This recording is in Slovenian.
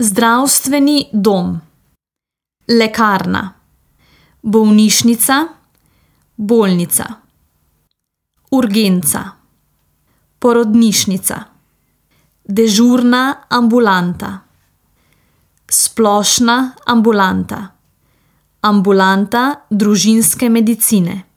Zdravstveni dom, lekarna, bolnišnica, bolnica, urgenca, porodnišnica, dežurna ambulanta, splošna ambulanta, ambulanta družinske medicine.